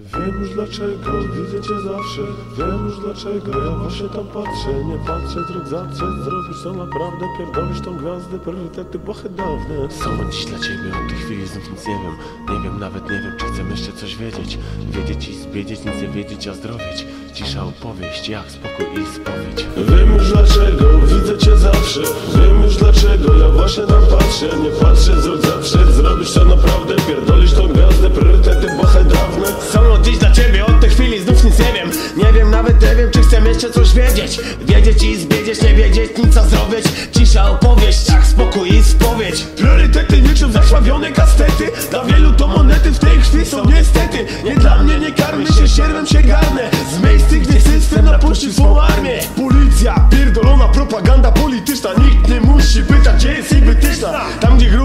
Wiem już dlaczego, widzę cię zawsze. Wiem już dlaczego, ja właśnie tam patrzę. Nie patrzę wzrok za co Zrobisz to naprawdę, pierdolisz tą gwiazdę. Priorytety błahe dawne. Są dziś dla ciebie od tej chwili znów nic nie wiem. Nie wiem, nawet nie wiem, czy chcę jeszcze coś wiedzieć. Wiedzieć i zwiedzieć, nic nie wiedzieć, a zdrowieć. Cisza opowieść, jak spokój i spowiedź. Wiem już dlaczego, widzę cię zawsze. Wiem już dlaczego, ja właśnie tam patrzę. Nie patrzę wzrok za przed Zrobisz to naprawdę, nie wiem, czy chcę jeszcze coś wiedzieć. Wiedzieć i zwiedzieć, nie wiedzieć, nic a zrobić. Cisza opowieść, jak spokój i spowiedź. Priorytety niczym zakrwawione kastety Dla wielu to monety w tej krwi są niestety. Nie dla mnie, nie karmię się, sierwem się garnę. Z miejsc gdzie system napuścił swą armię. Policja, pierdolona propaganda polityczna nie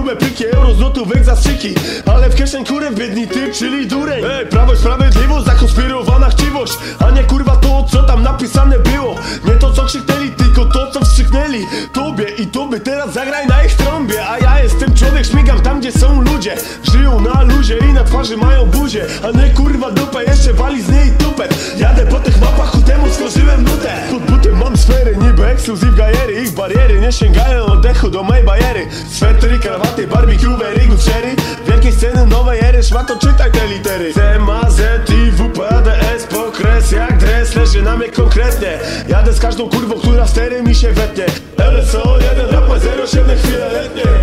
grube pliki euro, złotówek zastrzyki Ale w kieszeń kurę biedni typ, czyli dureń. Ej, prawo sprawiedliwość, zakonspirowana chciwość. A nie kurwa to, co tam napisane było. Nie to, co krzyknęli, tylko to, co wstrzyknęli. Tobie i tobie teraz zagraj na ich trąbie. A ja jestem człowiek, śmigam tam, gdzie są ludzie. Żyją na luzie i na twarzy mają buzię A nie kurwa dupę, jeszcze wali z niej tupet Jadę po tych mapach, ku temu stworzyłem nutę ekskluzyw gajery Ich bariery nie sięgają oddechu do mej bajery. Swetery, krawaty, barbecue, rigów cherry. Wielkie sceny, nowe ery, szmato czytaj te litery. C, M, Z, I, W, P, D, S Pokres jak dres, leży na mnie konkretnie. Jadę z każdą kurwą, która w stery mi się wetnie. LSO, jeden rap ma 07 chwile letnie